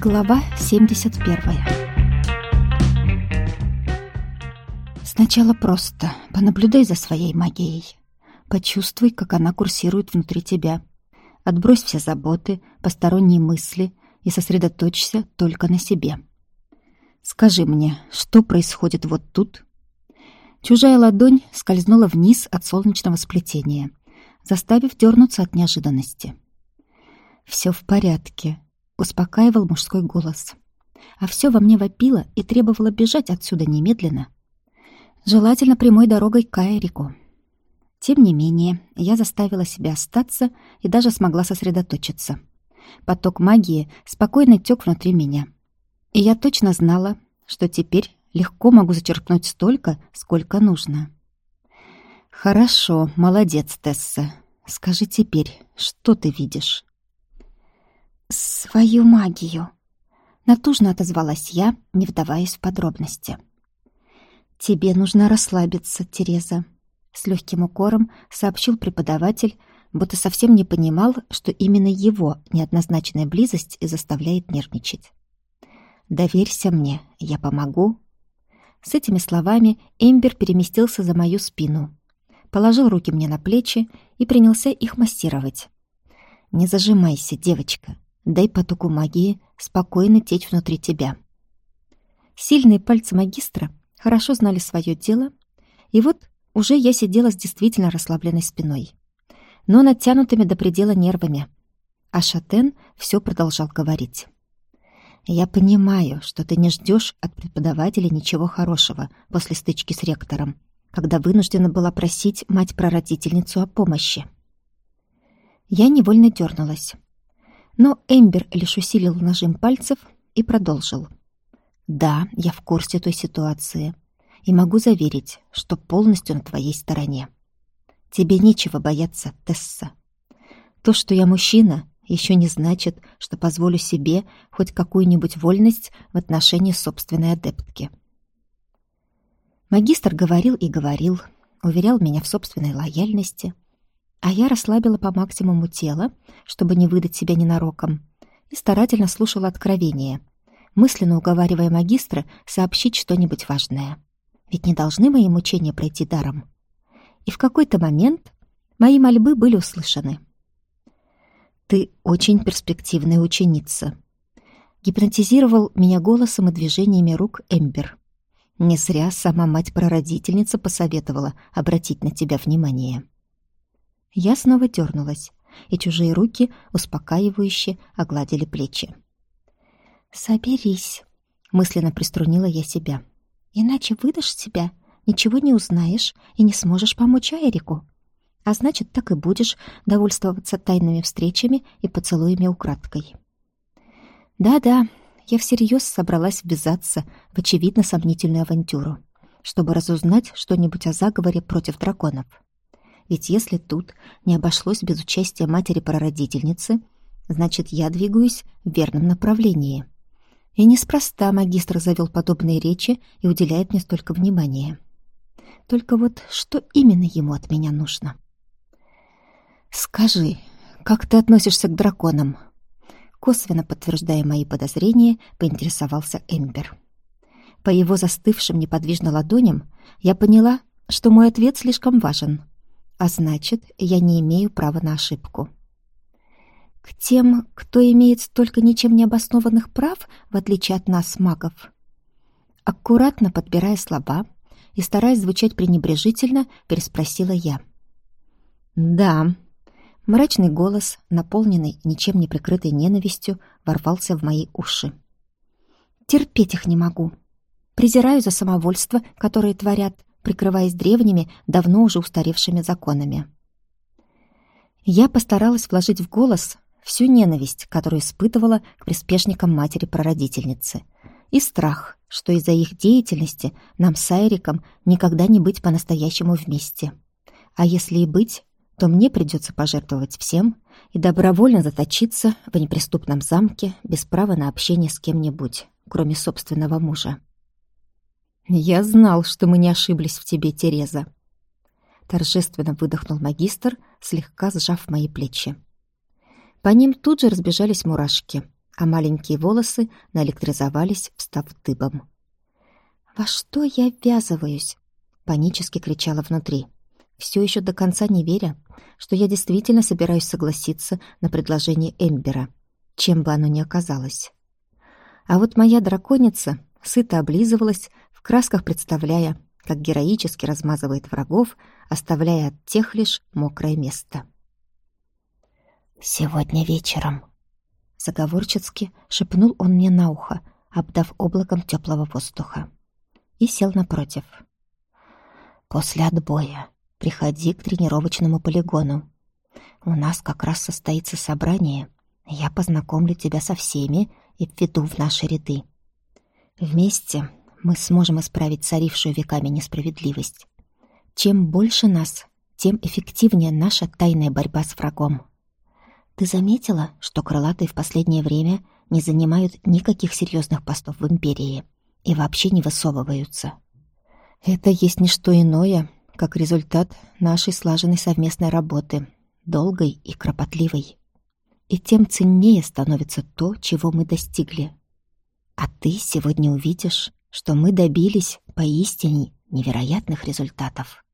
Глава 71 Сначала просто понаблюдай за своей магией. Почувствуй, как она курсирует внутри тебя. Отбрось все заботы, посторонние мысли и сосредоточься только на себе. Скажи мне, что происходит вот тут? Чужая ладонь скользнула вниз от солнечного сплетения, заставив дернуться от неожиданности. Все в порядке», успокаивал мужской голос. А все во мне вопило и требовало бежать отсюда немедленно. Желательно прямой дорогой к Айрику. Тем не менее, я заставила себя остаться и даже смогла сосредоточиться. Поток магии спокойно тек внутри меня. И я точно знала, что теперь легко могу зачерпнуть столько, сколько нужно. «Хорошо, молодец, Тесса. Скажи теперь, что ты видишь?» «Свою магию», — натужно отозвалась я, не вдаваясь в подробности. «Тебе нужно расслабиться, Тереза», — с легким укором сообщил преподаватель, будто совсем не понимал, что именно его неоднозначная близость и заставляет нервничать. «Доверься мне, я помогу». С этими словами Эмбер переместился за мою спину, положил руки мне на плечи и принялся их массировать. «Не зажимайся, девочка, Дай потоку магии спокойно течь внутри тебя. Сильные пальцы магистра хорошо знали свое дело, и вот уже я сидела с действительно расслабленной спиной, но натянутыми до предела нервами. А Шатен все продолжал говорить. «Я понимаю, что ты не ждешь от преподавателя ничего хорошего после стычки с ректором, когда вынуждена была просить мать-прародительницу о помощи». Я невольно дернулась. Но Эмбер лишь усилил нажим пальцев и продолжил. «Да, я в курсе той ситуации и могу заверить, что полностью на твоей стороне. Тебе нечего бояться, Тесса. То, что я мужчина, еще не значит, что позволю себе хоть какую-нибудь вольность в отношении собственной адептки». Магистр говорил и говорил, уверял меня в собственной лояльности — а я расслабила по максимуму тело, чтобы не выдать себя ненароком, и старательно слушала откровения, мысленно уговаривая магистра сообщить что-нибудь важное. Ведь не должны мои мучения пройти даром. И в какой-то момент мои мольбы были услышаны. «Ты очень перспективная ученица», — гипнотизировал меня голосом и движениями рук Эмбер. Не зря сама мать-прародительница посоветовала обратить на тебя внимание. Я снова дернулась, и чужие руки успокаивающе огладили плечи. «Соберись», — мысленно приструнила я себя. «Иначе выдашь себя, ничего не узнаешь и не сможешь помочь Эрику. А значит, так и будешь довольствоваться тайными встречами и поцелуями украдкой». «Да-да, я всерьез собралась ввязаться в очевидно сомнительную авантюру, чтобы разузнать что-нибудь о заговоре против драконов. Ведь если тут не обошлось без участия матери-прародительницы, значит, я двигаюсь в верном направлении. И неспроста магистр завел подобные речи и уделяет мне столько внимания. Только вот что именно ему от меня нужно? «Скажи, как ты относишься к драконам?» Косвенно подтверждая мои подозрения, поинтересовался Эмбер. По его застывшим неподвижно ладоням я поняла, что мой ответ слишком важен — а значит, я не имею права на ошибку. К тем, кто имеет столько ничем не обоснованных прав, в отличие от нас, магов, аккуратно подбирая слова и стараясь звучать пренебрежительно, переспросила я. «Да». Мрачный голос, наполненный ничем не прикрытой ненавистью, ворвался в мои уши. «Терпеть их не могу. Презираю за самовольство, которое творят, прикрываясь древними, давно уже устаревшими законами. Я постаралась вложить в голос всю ненависть, которую испытывала к приспешникам матери-прародительницы, и страх, что из-за их деятельности нам с Айриком никогда не быть по-настоящему вместе. А если и быть, то мне придется пожертвовать всем и добровольно заточиться в неприступном замке без права на общение с кем-нибудь, кроме собственного мужа. «Я знал, что мы не ошиблись в тебе, Тереза!» Торжественно выдохнул магистр, слегка сжав мои плечи. По ним тут же разбежались мурашки, а маленькие волосы наэлектризовались, встав дыбом. «Во что я ввязываюсь?» — панически кричала внутри. Все еще до конца не веря, что я действительно собираюсь согласиться на предложение Эмбера, чем бы оно ни оказалось. А вот моя драконица сыто облизывалась, в красках представляя, как героически размазывает врагов, оставляя от тех лишь мокрое место. «Сегодня вечером», — заговорчески шепнул он мне на ухо, обдав облаком теплого воздуха, и сел напротив. «После отбоя приходи к тренировочному полигону. У нас как раз состоится собрание. Я познакомлю тебя со всеми и введу в наши ряды. Вместе мы сможем исправить царившую веками несправедливость. Чем больше нас, тем эффективнее наша тайная борьба с врагом. Ты заметила, что крылатые в последнее время не занимают никаких серьезных постов в Империи и вообще не высовываются? Это есть не что иное, как результат нашей слаженной совместной работы, долгой и кропотливой. И тем ценнее становится то, чего мы достигли. А ты сегодня увидишь, что мы добились поистине невероятных результатов.